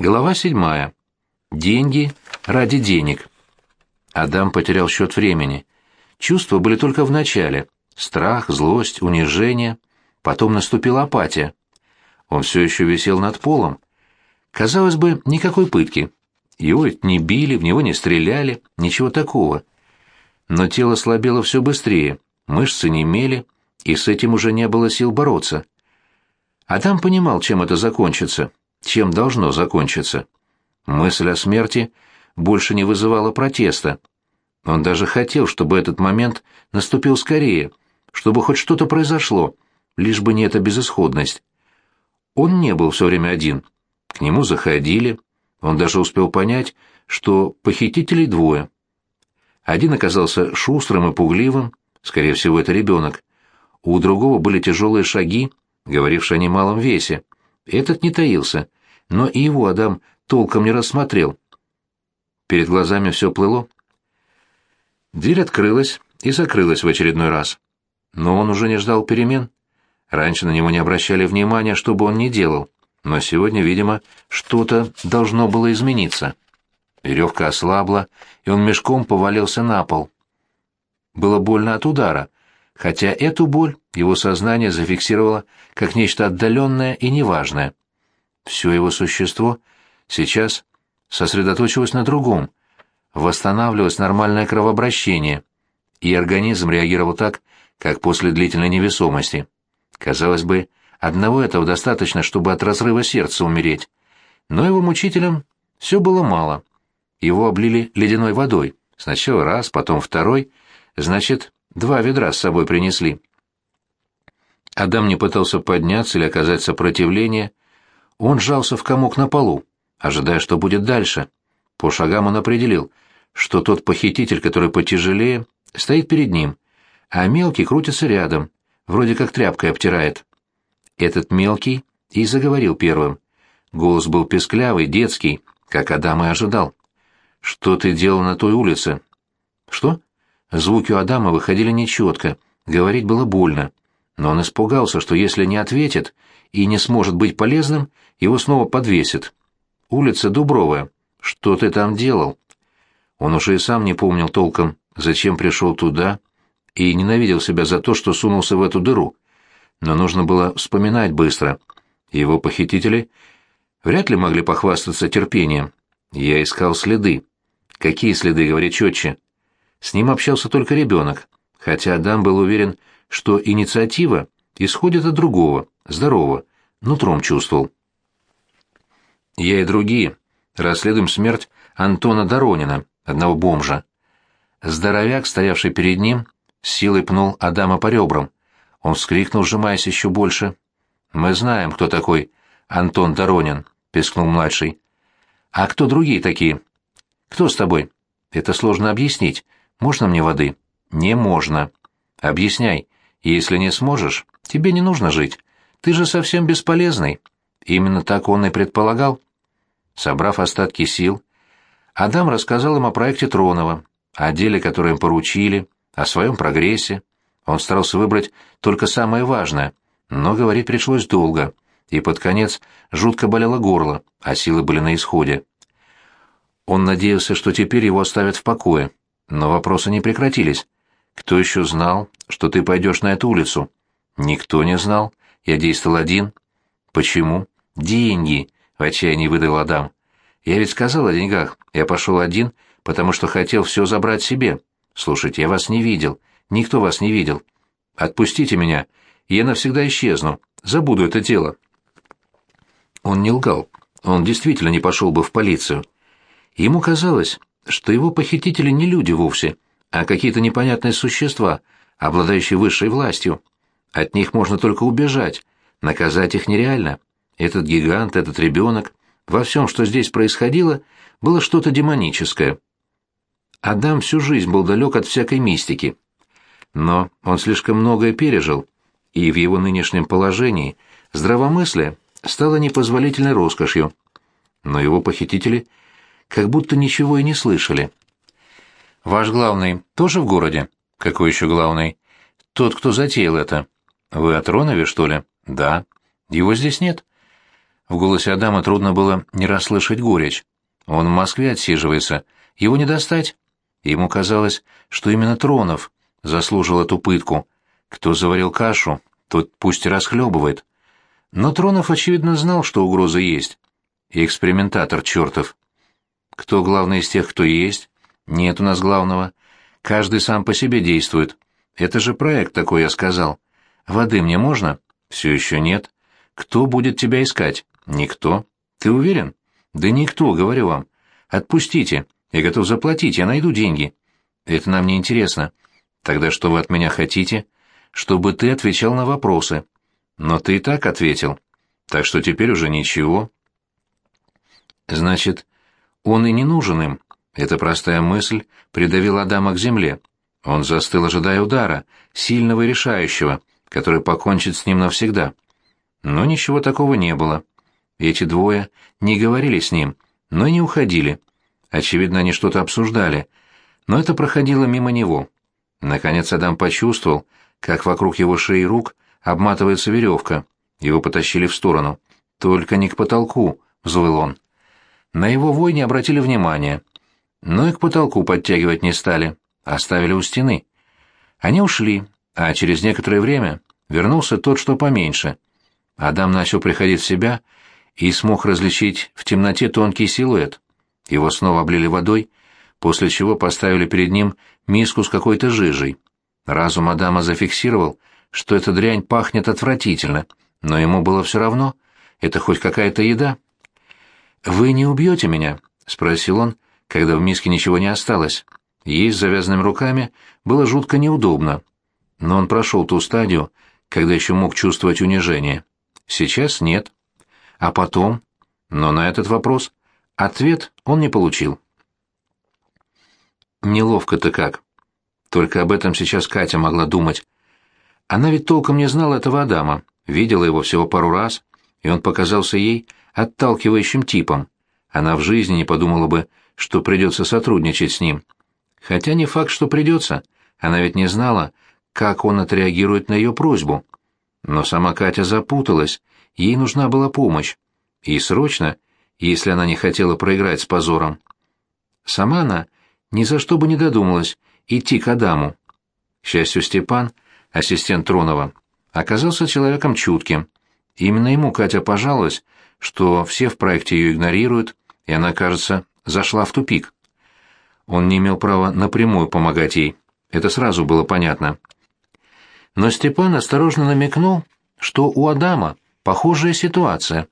Глава седьмая. Деньги ради денег. Адам потерял счет времени. Чувства были только в начале. Страх, злость, унижение. Потом наступила апатия. Он все еще висел над полом. Казалось бы, никакой пытки. Его не били, в него не стреляли, ничего такого. Но тело слабело все быстрее, мышцы немели, и с этим уже не было сил бороться. Адам понимал, чем это закончится, чем должно закончиться. Мысль о смерти больше не вызывала протеста. Он даже хотел, чтобы этот момент наступил скорее, чтобы хоть что-то произошло, лишь бы не эта безысходность. Он не был все время один. К нему заходили. Он даже успел понять, что похитителей двое. Один оказался шустрым и пугливым, скорее всего, это ребенок. У другого были тяжелые шаги, говорившие о немалом весе. Этот не таился, но и его Адам толком не рассмотрел. Перед глазами все плыло. Дверь открылась и закрылась в очередной раз. Но он уже не ждал перемен. Раньше на него не обращали внимания, что бы он ни делал, но сегодня, видимо, что-то должно было измениться. Веревка ослабла, и он мешком повалился на пол. Было больно от удара, хотя эту боль его сознание зафиксировало как нечто отдаленное и неважное. Все его существо сейчас сосредоточилось на другом, восстанавливалось нормальное кровообращение, и организм реагировал так, как после длительной невесомости. Казалось бы, одного этого достаточно, чтобы от разрыва сердца умереть. Но его мучителям все было мало. Его облили ледяной водой. Сначала раз, потом второй. Значит, два ведра с собой принесли. Адам не пытался подняться или оказать сопротивление. Он сжался в комок на полу, ожидая, что будет дальше. По шагам он определил, что тот похититель, который потяжелее, стоит перед ним, а мелкий крутится рядом, вроде как тряпкой обтирает. Этот мелкий и заговорил первым. Голос был песклявый, детский, как Адам и ожидал. «Что ты делал на той улице?» «Что?» Звуки у Адама выходили нечетко, говорить было больно. Но он испугался, что если не ответит и не сможет быть полезным, его снова подвесит. «Улица Дубровая. Что ты там делал?» Он уже и сам не помнил толком, зачем пришел туда, и ненавидел себя за то, что сунулся в эту дыру. Но нужно было вспоминать быстро. Его похитители вряд ли могли похвастаться терпением. Я искал следы. Какие следы, говорит четче? С ним общался только ребенок, хотя Адам был уверен, что инициатива исходит от другого, здорового, нутром чувствовал. Я и другие расследуем смерть Антона Доронина, одного бомжа. Здоровяк, стоявший перед ним, силой пнул Адама по ребрам. Он вскрикнул, сжимаясь еще больше. «Мы знаем, кто такой Антон Доронин», — пискнул младший. «А кто другие такие?» «Кто с тобой?» «Это сложно объяснить. Можно мне воды?» «Не можно». «Объясняй. Если не сможешь, тебе не нужно жить. Ты же совсем бесполезный». Именно так он и предполагал. Собрав остатки сил, Адам рассказал им о проекте Тронова, о деле, которое им поручили, о своем прогрессе. Он старался выбрать только самое важное, но говорить пришлось долго, и под конец жутко болело горло, а силы были на исходе. Он надеялся, что теперь его оставят в покое, но вопросы не прекратились. Кто еще знал, что ты пойдешь на эту улицу? Никто не знал. Я действовал один. Почему? Деньги, в отчаянии выдал Адам. Я ведь сказал о деньгах. Я пошел один, потому что хотел все забрать себе. Слушайте, я вас не видел. Никто вас не видел. Отпустите меня, я навсегда исчезну. Забуду это дело. Он не лгал. Он действительно не пошел бы в полицию. Ему казалось, что его похитители не люди вовсе, а какие-то непонятные существа, обладающие высшей властью. От них можно только убежать, наказать их нереально. Этот гигант, этот ребенок, во всем, что здесь происходило, было что-то демоническое. Адам всю жизнь был далек от всякой мистики. Но он слишком многое пережил, и в его нынешнем положении здравомыслие стало непозволительной роскошью. Но его похитители как будто ничего и не слышали. «Ваш главный тоже в городе?» «Какой еще главный?» «Тот, кто затеял это». «Вы о Тронове, что ли?» «Да». «Его здесь нет?» В голосе Адама трудно было не расслышать горечь. Он в Москве отсиживается, его не достать. Ему казалось, что именно Тронов заслужил эту пытку. Кто заварил кашу, тот пусть расхлебывает. Но Тронов, очевидно, знал, что угроза есть. И экспериментатор чертов. Кто главный из тех, кто есть? Нет у нас главного. Каждый сам по себе действует. Это же проект такой, я сказал. Воды мне можно? Все еще нет. Кто будет тебя искать? Никто. Ты уверен? Да никто, говорю вам. Отпустите. Я готов заплатить, я найду деньги. Это нам не интересно. Тогда что вы от меня хотите? Чтобы ты отвечал на вопросы. Но ты и так ответил. Так что теперь уже ничего. Значит, он и не нужен им. Эта простая мысль придавила Адама к земле. Он застыл, ожидая удара, сильного и решающего, который покончит с ним навсегда. Но ничего такого не было. Эти двое не говорили с ним, но и не уходили. Очевидно, они что-то обсуждали, но это проходило мимо него. Наконец Адам почувствовал, как вокруг его шеи и рук обматывается веревка. Его потащили в сторону. «Только не к потолку», — взвыл он. На его вой не обратили внимания. Но и к потолку подтягивать не стали, оставили у стены. Они ушли, а через некоторое время вернулся тот, что поменьше. Адам начал приходить в себя и смог различить в темноте тонкий силуэт. Его снова облили водой, после чего поставили перед ним миску с какой-то жижей. Разум Адама зафиксировал, что эта дрянь пахнет отвратительно, но ему было все равно, это хоть какая-то еда. «Вы не убьете меня?» — спросил он, когда в миске ничего не осталось. Есть с завязанными руками было жутко неудобно, но он прошел ту стадию, когда еще мог чувствовать унижение. Сейчас нет. А потом? Но на этот вопрос ответ он не получил. Неловко-то как. Только об этом сейчас Катя могла думать. Она ведь толком не знала этого Адама, видела его всего пару раз, и он показался ей отталкивающим типом. Она в жизни не подумала бы, что придется сотрудничать с ним. Хотя не факт, что придется. Она ведь не знала, как он отреагирует на ее просьбу. Но сама Катя запуталась, ей нужна была помощь. И срочно, если она не хотела проиграть с позором. Сама она ни за что бы не додумалась идти к Адаму. К счастью, Степан, ассистент Тронова, оказался человеком чутким. Именно ему Катя пожаловалась, что все в проекте ее игнорируют, и она, кажется, зашла в тупик. Он не имел права напрямую помогать ей, это сразу было понятно. Но Степан осторожно намекнул, что у Адама похожая ситуация,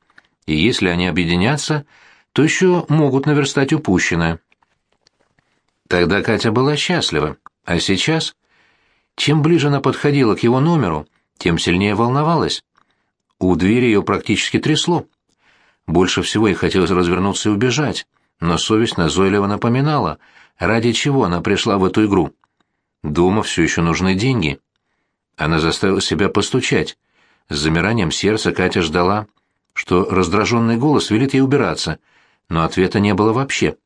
и если они объединятся, то еще могут наверстать упущенное. Тогда Катя была счастлива, а сейчас... Чем ближе она подходила к его номеру, тем сильнее волновалась. У двери ее практически трясло. Больше всего ей хотелось развернуться и убежать, но совесть назойливо напоминала, ради чего она пришла в эту игру. Дома все еще нужны деньги. Она заставила себя постучать. С замиранием сердца Катя ждала, что раздраженный голос велит ей убираться, но ответа не было вообще.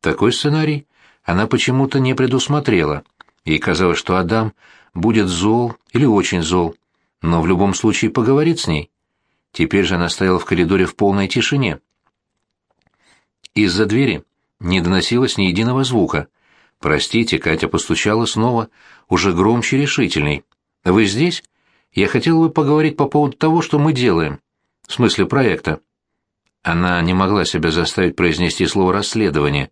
Такой сценарий она почему-то не предусмотрела. Ей казалось, что Адам будет зол или очень зол, но в любом случае поговорит с ней. Теперь же она стояла в коридоре в полной тишине. Из-за двери не доносилось ни единого звука. «Простите», — Катя постучала снова, уже громче и решительней. «Вы здесь? Я хотела бы поговорить по поводу того, что мы делаем. В смысле проекта». Она не могла себя заставить произнести слово «расследование»,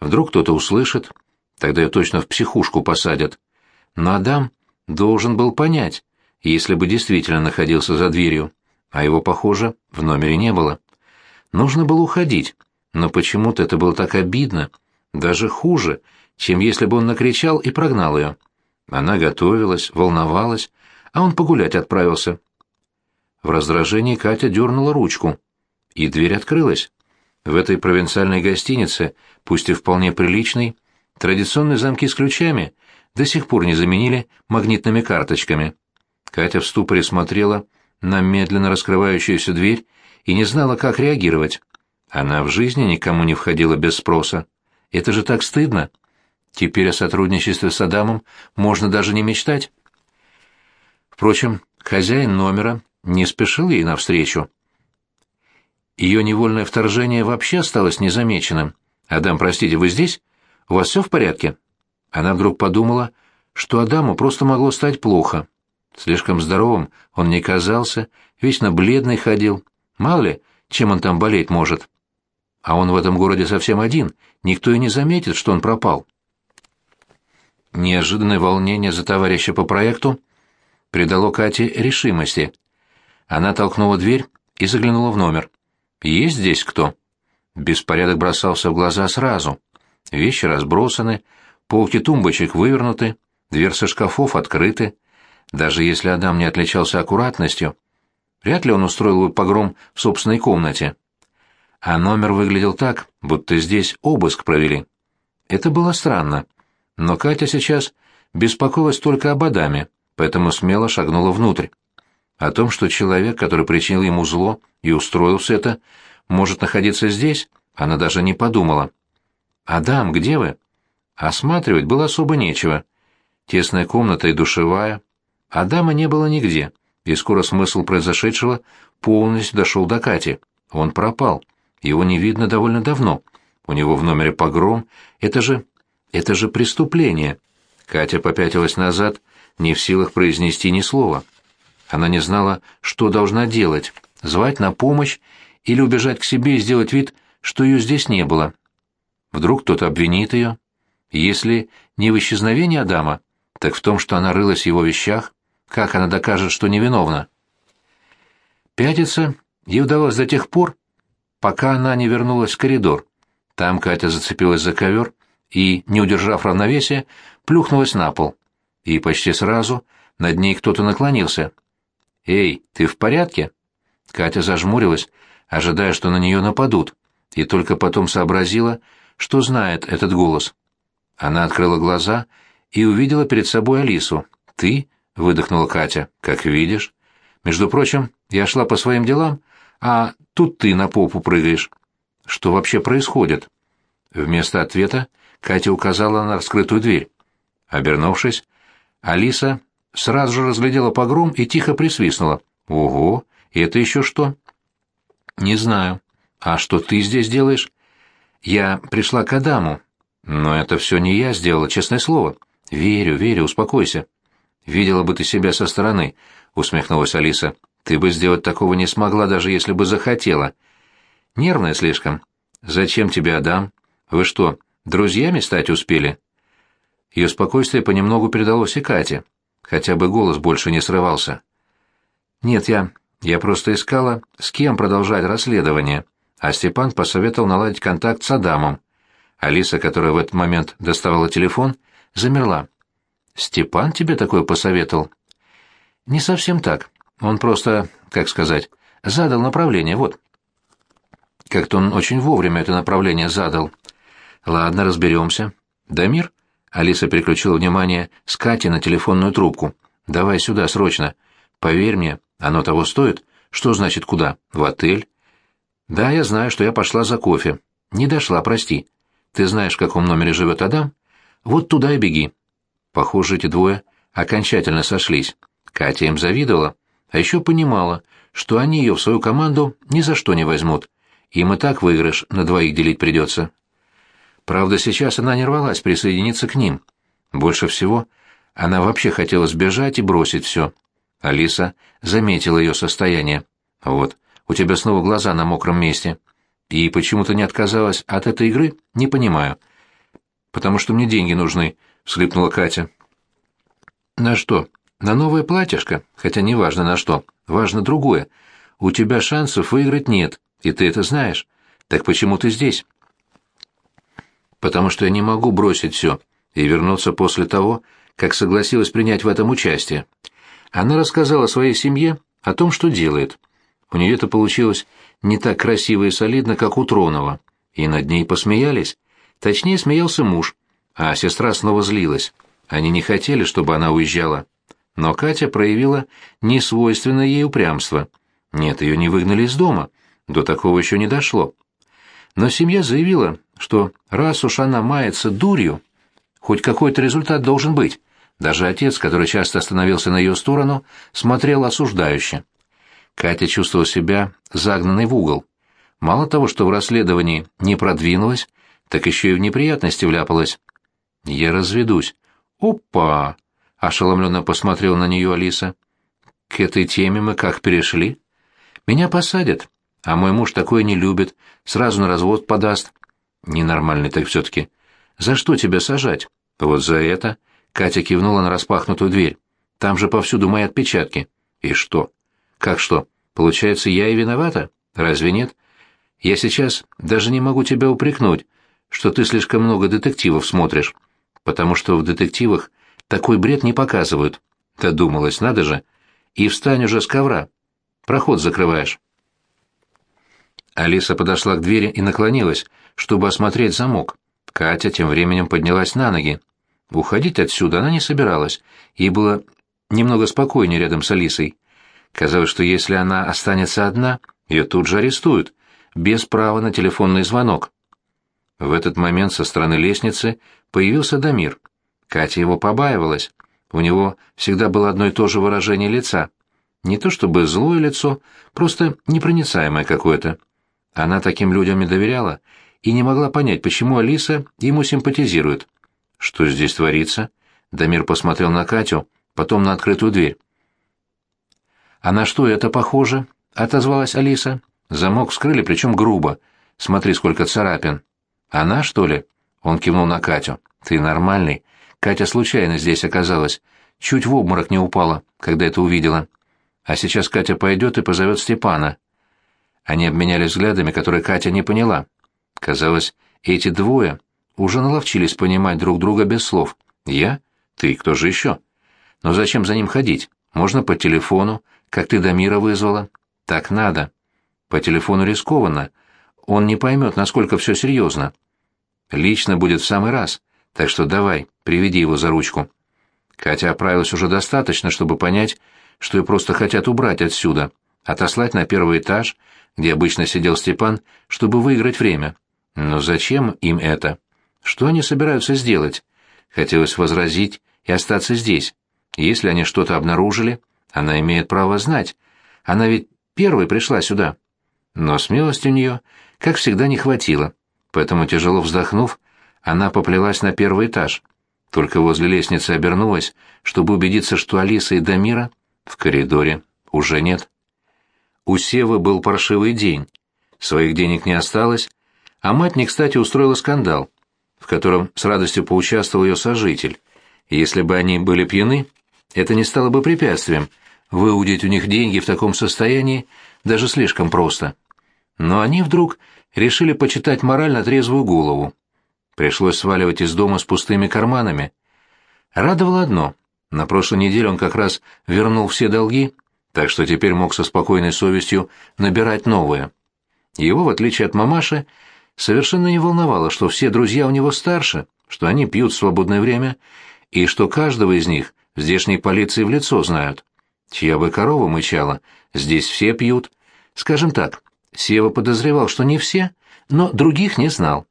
Вдруг кто-то услышит, тогда ее точно в психушку посадят. Но Адам должен был понять, если бы действительно находился за дверью, а его, похоже, в номере не было. Нужно было уходить, но почему-то это было так обидно, даже хуже, чем если бы он накричал и прогнал ее. Она готовилась, волновалась, а он погулять отправился. В раздражении Катя дернула ручку, и дверь открылась. В этой провинциальной гостинице, пусть и вполне приличной, традиционные замки с ключами до сих пор не заменили магнитными карточками. Катя в ступоре смотрела на медленно раскрывающуюся дверь и не знала, как реагировать. Она в жизни никому не входила без спроса. Это же так стыдно. Теперь о сотрудничестве с Адамом можно даже не мечтать. Впрочем, хозяин номера не спешил ей навстречу. Ее невольное вторжение вообще осталось незамеченным. «Адам, простите, вы здесь? У вас все в порядке?» Она вдруг подумала, что Адаму просто могло стать плохо. Слишком здоровым он не казался, вечно бледный ходил. Мало ли, чем он там болеть может. А он в этом городе совсем один, никто и не заметит, что он пропал. Неожиданное волнение за товарища по проекту придало Кате решимости. Она толкнула дверь и заглянула в номер. «Есть здесь кто?» Беспорядок бросался в глаза сразу. Вещи разбросаны, полки тумбочек вывернуты, дверцы шкафов открыты. Даже если Адам не отличался аккуратностью, вряд ли он устроил бы погром в собственной комнате. А номер выглядел так, будто здесь обыск провели. Это было странно. Но Катя сейчас беспокоилась только об Адаме, поэтому смело шагнула внутрь. О том, что человек, который причинил ему зло и устроил все это, может находиться здесь, она даже не подумала. «Адам, где вы?» Осматривать было особо нечего. Тесная комната и душевая. Адама не было нигде, и скоро смысл произошедшего полностью дошел до Кати. Он пропал. Его не видно довольно давно. У него в номере погром. Это же... это же преступление. Катя попятилась назад, не в силах произнести ни слова. Она не знала, что должна делать — звать на помощь или убежать к себе и сделать вид, что ее здесь не было. Вдруг кто-то обвинит ее. Если не в исчезновении Адама, так в том, что она рылась в его вещах, как она докажет, что невиновна? Пятиться ей удалось до тех пор, пока она не вернулась в коридор. Там Катя зацепилась за ковер и, не удержав равновесия, плюхнулась на пол. И почти сразу над ней кто-то наклонился — «Эй, ты в порядке?» Катя зажмурилась, ожидая, что на нее нападут, и только потом сообразила, что знает этот голос. Она открыла глаза и увидела перед собой Алису. «Ты?» — выдохнула Катя. «Как видишь. Между прочим, я шла по своим делам, а тут ты на попу прыгаешь. Что вообще происходит?» Вместо ответа Катя указала на раскрытую дверь. Обернувшись, Алиса сразу же разглядела погром и тихо присвистнула. «Ого, и это еще что?» «Не знаю. А что ты здесь делаешь?» «Я пришла к Адаму. Но это все не я сделала, честное слово. Верю, верю, успокойся». «Видела бы ты себя со стороны», — усмехнулась Алиса. «Ты бы сделать такого не смогла, даже если бы захотела. Нервная слишком. Зачем тебе Адам? Вы что, друзьями стать успели?» Ее спокойствие понемногу передалось и Кате хотя бы голос больше не срывался. «Нет, я... я просто искала, с кем продолжать расследование, а Степан посоветовал наладить контакт с Адамом. Алиса, которая в этот момент доставала телефон, замерла. «Степан тебе такое посоветовал?» «Не совсем так. Он просто, как сказать, задал направление, вот». Как-то он очень вовремя это направление задал. «Ладно, разберемся. Дамир?» Алиса переключила внимание с Кати на телефонную трубку. «Давай сюда, срочно. Поверь мне, оно того стоит. Что значит куда? В отель?» «Да, я знаю, что я пошла за кофе. Не дошла, прости. Ты знаешь, в каком номере живет Адам? Вот туда и беги». Похоже, эти двое окончательно сошлись. Катя им завидовала, а еще понимала, что они ее в свою команду ни за что не возьмут. Им и так выигрыш на двоих делить придется. Правда, сейчас она не рвалась присоединиться к ним. Больше всего она вообще хотела сбежать и бросить все. Алиса заметила ее состояние. «Вот, у тебя снова глаза на мокром месте. И почему ты не отказалась от этой игры, не понимаю». «Потому что мне деньги нужны», — всхлипнула Катя. «На что? На новое платьишко? Хотя не важно на что. Важно другое. У тебя шансов выиграть нет, и ты это знаешь. Так почему ты здесь?» потому что я не могу бросить все и вернуться после того, как согласилась принять в этом участие. Она рассказала своей семье о том, что делает. У нее это получилось не так красиво и солидно, как у Тронова, и над ней посмеялись. Точнее, смеялся муж, а сестра снова злилась. Они не хотели, чтобы она уезжала. Но Катя проявила несвойственное ей упрямство. Нет, ее не выгнали из дома, до такого еще не дошло. Но семья заявила, что раз уж она мается дурью, хоть какой-то результат должен быть. Даже отец, который часто становился на ее сторону, смотрел осуждающе. Катя чувствовала себя загнанной в угол. Мало того, что в расследовании не продвинулась, так еще и в неприятности вляпалась. Я разведусь. Опа! Ошеломленно посмотрел на нее Алиса. К этой теме мы как перешли? Меня посадят, а мой муж такое не любит, сразу на развод подаст. Ненормальный так все-таки. За что тебя сажать? Вот за это. Катя кивнула на распахнутую дверь. Там же повсюду мои отпечатки. И что? Как что? Получается, я и виновата? Разве нет? Я сейчас даже не могу тебя упрекнуть, что ты слишком много детективов смотришь, потому что в детективах такой бред не показывают. Додумалась, надо же. И встань уже с ковра. Проход закрываешь. Алиса подошла к двери и наклонилась, чтобы осмотреть замок. Катя тем временем поднялась на ноги. Уходить отсюда она не собиралась. Ей было немного спокойнее рядом с Алисой. Казалось, что если она останется одна, ее тут же арестуют, без права на телефонный звонок. В этот момент со стороны лестницы появился Дамир. Катя его побаивалась. У него всегда было одно и то же выражение лица. Не то чтобы злое лицо, просто непроницаемое какое-то. Она таким людям не доверяла и не могла понять, почему Алиса ему симпатизирует. «Что здесь творится?» Дамир посмотрел на Катю, потом на открытую дверь. «А на что это похоже?» — отозвалась Алиса. «Замок вскрыли, причем грубо. Смотри, сколько царапин». «Она, что ли?» — он кивнул на Катю. «Ты нормальный. Катя случайно здесь оказалась. Чуть в обморок не упала, когда это увидела. А сейчас Катя пойдет и позовет Степана». Они обменялись взглядами, которые Катя не поняла. Казалось, эти двое уже наловчились понимать друг друга без слов. «Я? Ты? Кто же еще?» «Но зачем за ним ходить? Можно по телефону, как ты до мира вызвала. Так надо. По телефону рискованно. Он не поймет, насколько все серьезно. Лично будет в самый раз, так что давай, приведи его за ручку». Катя оправилась уже достаточно, чтобы понять, что ее просто хотят убрать отсюда, отослать на первый этаж, где обычно сидел Степан, чтобы выиграть время. Но зачем им это? Что они собираются сделать? Хотелось возразить и остаться здесь. Если они что-то обнаружили, она имеет право знать. Она ведь первой пришла сюда. Но смелости у нее, как всегда, не хватило. Поэтому, тяжело вздохнув, она поплелась на первый этаж. Только возле лестницы обернулась, чтобы убедиться, что Алиса и Дамира в коридоре уже нет. У Севы был паршивый день. Своих денег не осталось, а мать не кстати устроила скандал, в котором с радостью поучаствовал ее сожитель. Если бы они были пьяны, это не стало бы препятствием. Выудить у них деньги в таком состоянии даже слишком просто. Но они вдруг решили почитать морально трезвую голову. Пришлось сваливать из дома с пустыми карманами. Радовало одно. На прошлой неделе он как раз вернул все долги, так что теперь мог со спокойной совестью набирать новые. Его, в отличие от мамаши, совершенно не волновало, что все друзья у него старше, что они пьют в свободное время, и что каждого из них в здешней полиции в лицо знают. Чья бы корова мычала, здесь все пьют. Скажем так, Сева подозревал, что не все, но других не знал.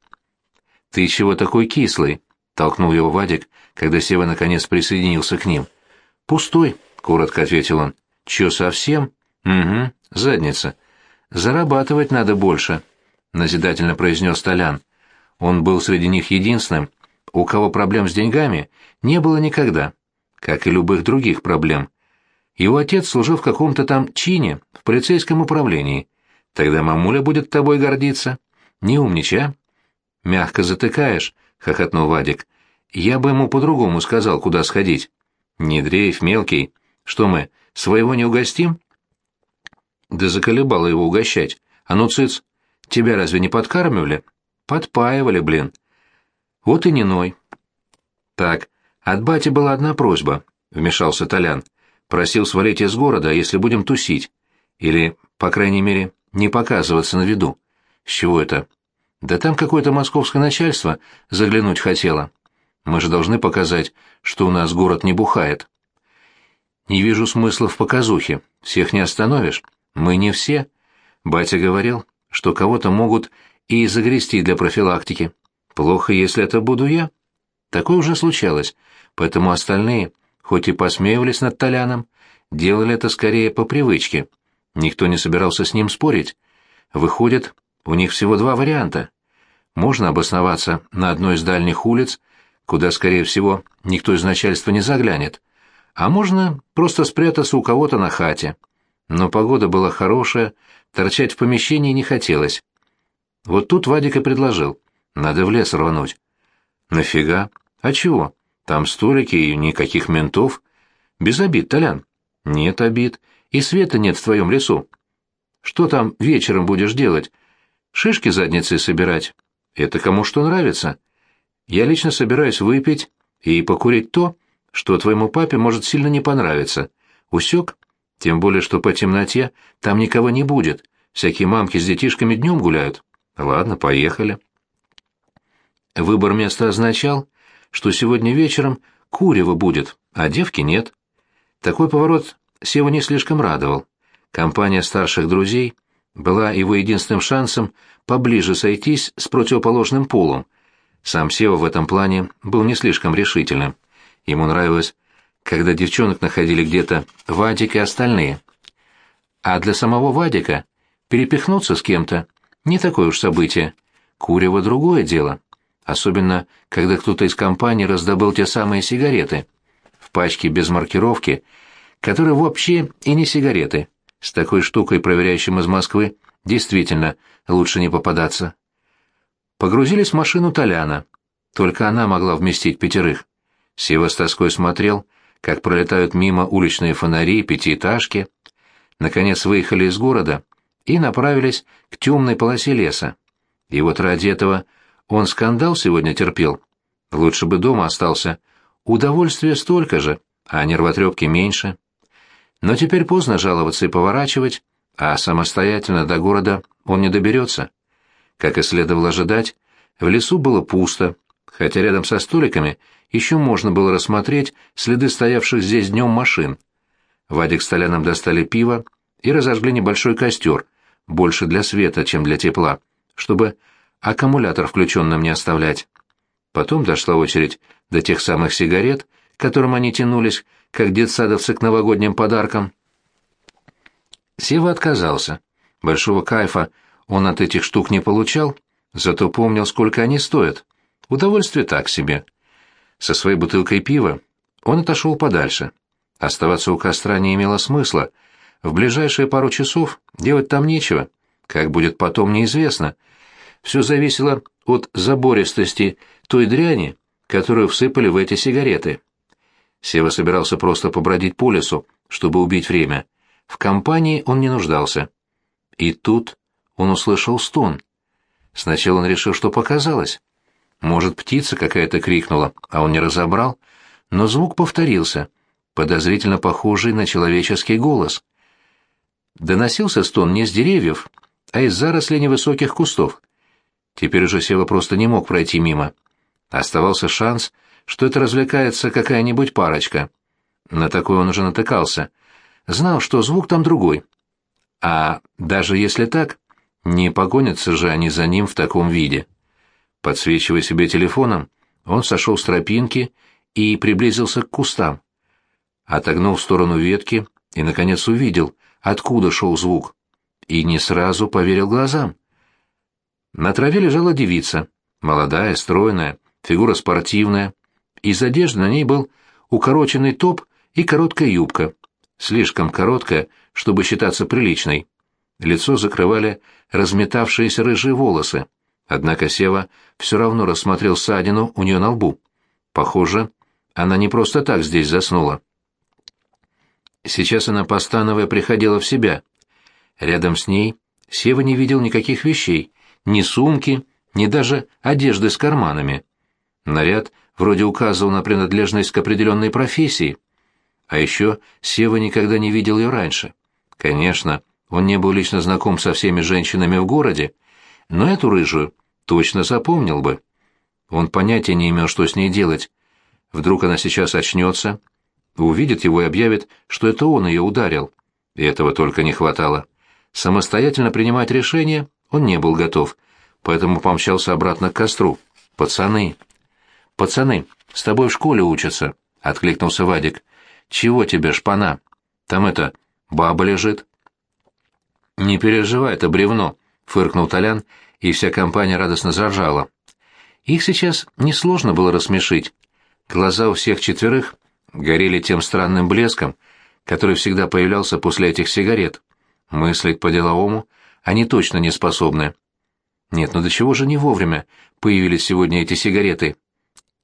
«Ты чего такой кислый?» — толкнул его Вадик, когда Сева наконец присоединился к ним. «Пустой», — коротко ответил он. Че, совсем? Угу, задница. Зарабатывать надо больше, назидательно произнес Толян. Он был среди них единственным, у кого проблем с деньгами не было никогда, как и любых других проблем. Его отец служил в каком-то там чине, в полицейском управлении. Тогда мамуля будет тобой гордиться. Не умничай, а? Мягко затыкаешь, — хохотнул Вадик. Я бы ему по-другому сказал, куда сходить. Не дрейф, мелкий. Что мы, Своего не угостим?» Да заколебало его угощать. «А ну, цыц, тебя разве не подкармливали?» «Подпаивали, блин». «Вот и не ной». «Так, от бати была одна просьба», — вмешался Толян. «Просил свалить из города, если будем тусить. Или, по крайней мере, не показываться на виду. С чего это?» «Да там какое-то московское начальство заглянуть хотело. Мы же должны показать, что у нас город не бухает». Не вижу смысла в показухе. Всех не остановишь. Мы не все. Батя говорил, что кого-то могут и загрести для профилактики. Плохо, если это буду я. Такое уже случалось, поэтому остальные, хоть и посмеивались над Толяном, делали это скорее по привычке. Никто не собирался с ним спорить. Выходит, У них всего два варианта. Можно обосноваться на одной из дальних улиц, куда, скорее всего, никто из начальства не заглянет, а можно просто спрятаться у кого-то на хате. Но погода была хорошая, торчать в помещении не хотелось. Вот тут Вадик и предложил. Надо в лес рвануть. Нафига? А чего? Там столики и никаких ментов. Без обид, Толян. Нет обид. И света нет в твоем лесу. Что там вечером будешь делать? Шишки задницы собирать? Это кому что нравится. Я лично собираюсь выпить и покурить то, что твоему папе может сильно не понравиться. Усек? Тем более, что по темноте там никого не будет. Всякие мамки с детишками днем гуляют. Ладно, поехали. Выбор места означал, что сегодня вечером курево будет, а девки нет. Такой поворот Сева не слишком радовал. Компания старших друзей была его единственным шансом поближе сойтись с противоположным полом. Сам Сева в этом плане был не слишком решительным. Ему нравилось, когда девчонок находили где-то Вадик и остальные. А для самого Вадика перепихнуться с кем-то не такое уж событие. Курево другое дело. Особенно, когда кто-то из компании раздобыл те самые сигареты. В пачке без маркировки, которые вообще и не сигареты. С такой штукой, проверяющим из Москвы, действительно лучше не попадаться. Погрузились в машину Толяна. Только она могла вместить пятерых. Сева с тоской смотрел, как пролетают мимо уличные фонари, пятиэтажки. Наконец выехали из города и направились к темной полосе леса. И вот ради этого он скандал сегодня терпел. Лучше бы дома остался. Удовольствия столько же, а нервотрепки меньше. Но теперь поздно жаловаться и поворачивать, а самостоятельно до города он не доберется. Как и следовало ожидать, в лесу было пусто, хотя рядом со столиками еще можно было рассмотреть следы стоявших здесь днем машин. Вадик с Толяном достали пиво и разожгли небольшой костер, больше для света, чем для тепла, чтобы аккумулятор включенным не оставлять. Потом дошла очередь до тех самых сигарет, которым они тянулись, как детсадовцы к новогодним подаркам. Сева отказался. Большого кайфа он от этих штук не получал, зато помнил, сколько они стоят. Удовольствие так себе. Со своей бутылкой пива он отошел подальше. Оставаться у костра не имело смысла. В ближайшие пару часов делать там нечего. Как будет потом, неизвестно. Все зависело от забористости той дряни, которую всыпали в эти сигареты. Сева собирался просто побродить по лесу, чтобы убить время. В компании он не нуждался. И тут он услышал стон. Сначала он решил, что показалось. Может, птица какая-то крикнула, а он не разобрал, но звук повторился, подозрительно похожий на человеческий голос. Доносился стон не с деревьев, а из зарослей невысоких кустов. Теперь уже Сева просто не мог пройти мимо. Оставался шанс, что это развлекается какая-нибудь парочка. На такой он уже натыкался. Знал, что звук там другой. А даже если так, не погонятся же они за ним в таком виде. Подсвечивая себе телефоном, он сошел с тропинки и приблизился к кустам. Отогнул в сторону ветки и, наконец, увидел, откуда шел звук. И не сразу поверил глазам. На траве лежала девица, молодая, стройная, фигура спортивная. Из одежды на ней был укороченный топ и короткая юбка, слишком короткая, чтобы считаться приличной. Лицо закрывали разметавшиеся рыжие волосы, однако Сева все равно рассмотрел ссадину у нее на лбу. Похоже, она не просто так здесь заснула. Сейчас она, постановая, приходила в себя. Рядом с ней Сева не видел никаких вещей, ни сумки, ни даже одежды с карманами. Наряд вроде указывал на принадлежность к определенной профессии. А еще Сева никогда не видел ее раньше. Конечно, он не был лично знаком со всеми женщинами в городе, но эту рыжую точно запомнил бы. Он понятия не имел, что с ней делать. Вдруг она сейчас очнется, увидит его и объявит, что это он ее ударил. И этого только не хватало. Самостоятельно принимать решение он не был готов, поэтому помчался обратно к костру. «Пацаны!» «Пацаны, с тобой в школе учатся», — откликнулся Вадик. «Чего тебе, шпана? Там это, баба лежит». «Не переживай, это бревно. фыркнул Толян, и вся компания радостно заржала. Их сейчас несложно было рассмешить. Глаза у всех четверых горели тем странным блеском, который всегда появлялся после этих сигарет. Мыслить по-деловому они точно не способны. Нет, ну до чего же не вовремя появились сегодня эти сигареты?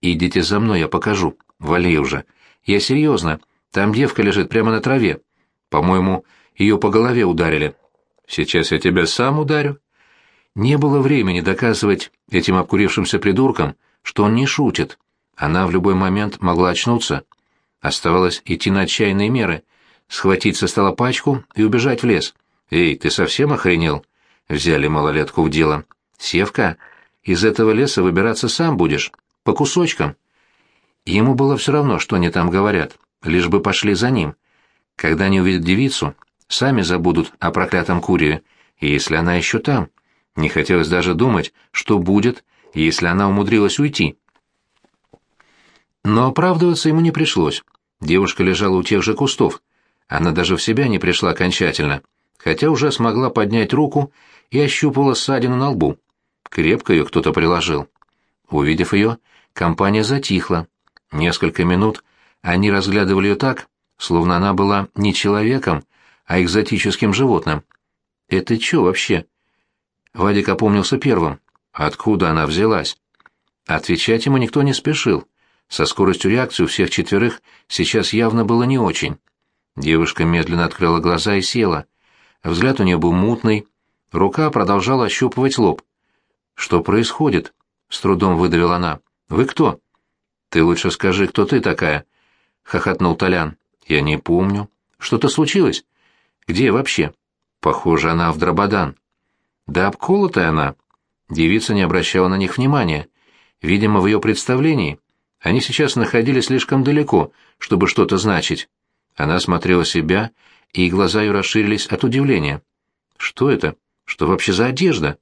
Идите за мной, я покажу. Вали уже. Я серьезно. Там девка лежит прямо на траве. По-моему, ее по голове ударили. Сейчас я тебя сам ударю. Не было времени доказывать этим обкурившимся придуркам, что он не шутит. Она в любой момент могла очнуться. Оставалось идти на отчаянные меры, схватить со стола пачку и убежать в лес. «Эй, ты совсем охренел?» Взяли малолетку в дело. «Севка, из этого леса выбираться сам будешь, по кусочкам». Ему было все равно, что они там говорят, лишь бы пошли за ним. Когда они увидят девицу, сами забудут о проклятом куреве, если она еще там. Не хотелось даже думать, что будет, если она умудрилась уйти. Но оправдываться ему не пришлось. Девушка лежала у тех же кустов. Она даже в себя не пришла окончательно, хотя уже смогла поднять руку и ощупала ссадину на лбу. Крепко ее кто-то приложил. Увидев ее, компания затихла. Несколько минут они разглядывали ее так, словно она была не человеком, а экзотическим животным. «Это что вообще?» Вадик опомнился первым. Откуда она взялась? Отвечать ему никто не спешил. Со скоростью реакции у всех четверых сейчас явно было не очень. Девушка медленно открыла глаза и села. Взгляд у нее был мутный, рука продолжала ощупывать лоб. «Что происходит?» — с трудом выдавила она. «Вы кто?» «Ты лучше скажи, кто ты такая?» — хохотнул Толян. «Я не помню. Что-то случилось? Где вообще?» «Похоже, она в Драбадан». «Да обколотая она». Девица не обращала на них внимания. Видимо, в ее представлении они сейчас находились слишком далеко, чтобы что-то значить. Она смотрела себя, и глаза ее расширились от удивления. «Что это? Что вообще за одежда?»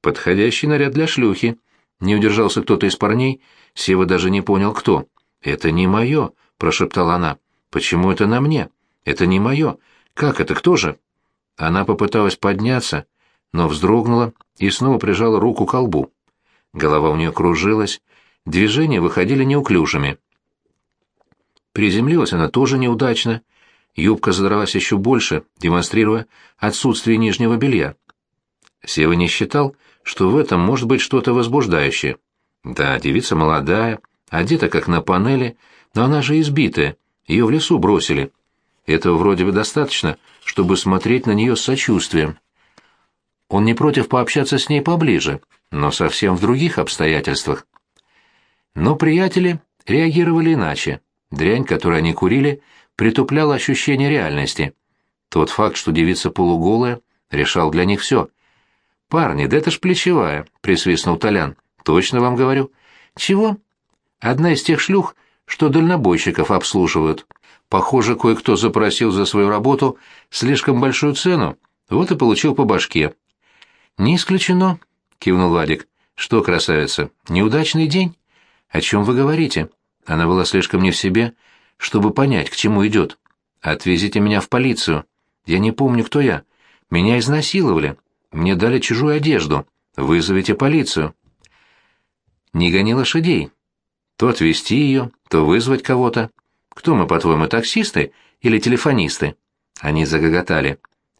«Подходящий наряд для шлюхи». Не удержался кто-то из парней, Сева даже не понял, кто. «Это не мое», — прошептала она. «Почему это на мне? Это не мое. Как это, кто же?» Она попыталась подняться, но вздрогнула и снова прижала руку к колбу. Голова у нее кружилась, Движения выходили неуклюжими. Приземлилась она тоже неудачно. Юбка задралась еще больше, демонстрируя отсутствие нижнего белья. Сева не считал, что в этом может быть что-то возбуждающее. Да, девица молодая, одета как на панели, но она же избитая, ее в лесу бросили. Этого вроде бы достаточно, чтобы смотреть на нее с сочувствием. Он не против пообщаться с ней поближе, но совсем в других обстоятельствах. Но приятели реагировали иначе. Дрянь, которую они курили, притупляла ощущение реальности. Тот факт, что девица полуголая, решал для них все. «Парни, да это ж плечевая», — присвистнул Толян. «Точно вам говорю». «Чего?» «Одна из тех шлюх, что дальнобойщиков обслуживают. Похоже, кое-кто запросил за свою работу слишком большую цену, вот и получил по башке». «Не исключено», — кивнул Вадик. «Что, красавица, неудачный день?» «О чем вы говорите?» Она была слишком не в себе, чтобы понять, к чему идет. «Отвезите меня в полицию. Я не помню, кто я. Меня изнасиловали. Мне дали чужую одежду. Вызовите полицию». «Не гони лошадей. То отвезти ее, то вызвать кого-то. Кто мы, по-твоему, таксисты или телефонисты?» Они загоготали.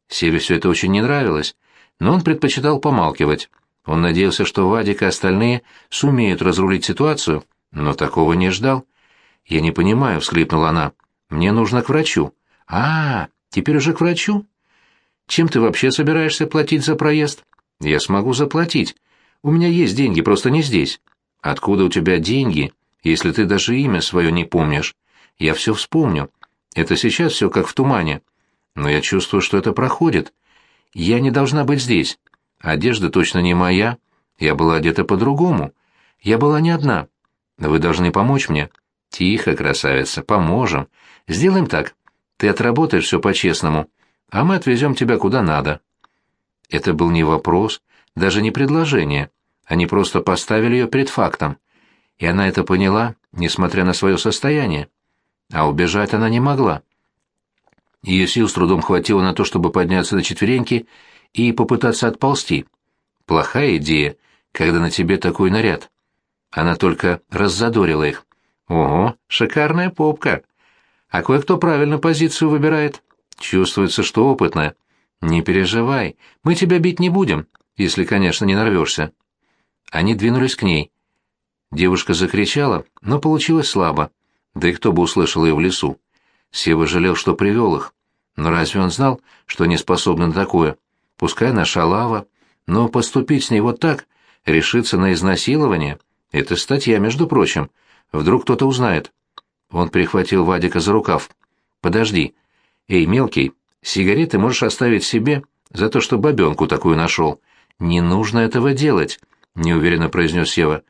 Севе все это очень не нравилось, но он предпочитал помалкивать. Он надеялся, что Вадик и остальные сумеют разрулить ситуацию, но такого не ждал. «Я не понимаю», — всхлипнула она. «Мне нужно к врачу». «А, теперь уже к врачу? Чем ты вообще собираешься платить за проезд?» «Я смогу заплатить. У меня есть деньги, просто не здесь». «Откуда у тебя деньги, если ты даже имя свое не помнишь?» «Я все вспомню. Это сейчас все как в тумане. Но я чувствую, что это проходит. Я не должна быть здесь. Одежда точно не моя. Я была одета по-другому. Я была не одна. Вы должны помочь мне. Тихо, красавица, поможем. Сделаем так. Ты отработаешь все по-честному, а мы отвезем тебя куда надо. Это был не вопрос, даже не предложение. Они просто поставили ее перед фактом. И она это поняла, несмотря на свое состояние. А убежать она не могла. Ее сил с трудом хватило на то, чтобы подняться на четвереньки и попытаться отползти. Плохая идея, когда на тебе такой наряд. Она только раззадорила их. Ого, шикарная попка. А кое-кто правильно позицию выбирает. Чувствуется, что опытная. Не переживай, мы тебя бить не будем, если, конечно, не нарвешься. Они двинулись к ней. Девушка закричала, но получилось слабо. Да и кто бы услышал ее в лесу. Сева жалел, что привел их. Но разве он знал, что они способны на такое? Пускай она шалава, но поступить с ней вот так, решиться на изнасилование — это статья, между прочим. Вдруг кто-то узнает. Он прихватил Вадика за рукав. «Подожди. Эй, мелкий, сигареты можешь оставить себе за то, что бабенку такую нашел. Не нужно этого делать», — неуверенно произнес Сева.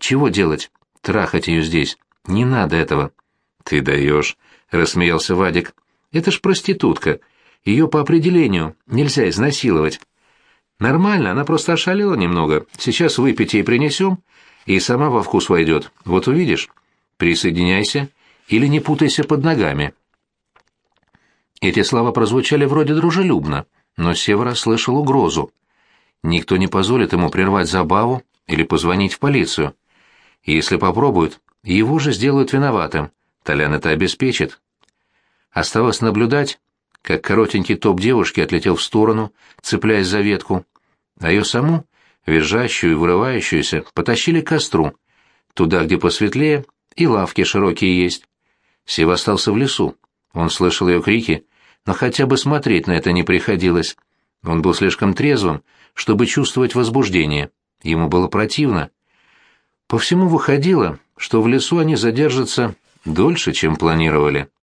«Чего делать? Трахать ее здесь. Не надо этого». «Ты даешь», — рассмеялся Вадик. «Это ж проститутка. Ее по определению нельзя изнасиловать». «Нормально, она просто ошалела немного. Сейчас выпить ей принесем, и сама во вкус войдет. Вот увидишь. Присоединяйся или не путайся под ногами». Эти слова прозвучали вроде дружелюбно, но Север слышал угрозу. Никто не позволит ему прервать забаву или позвонить в полицию. Если попробуют, его же сделают виноватым. Толян это обеспечит. Оставалось наблюдать, как коротенький топ девушки отлетел в сторону, цепляясь за ветку, а ее саму, визжащую и вырывающуюся, потащили к костру, туда, где посветлее, и лавки широкие есть. Сева остался в лесу. Он слышал ее крики, но хотя бы смотреть на это не приходилось. Он был слишком трезвым, чтобы чувствовать возбуждение. Ему было противно. По всему выходило, что в лесу они задержатся дольше, чем планировали.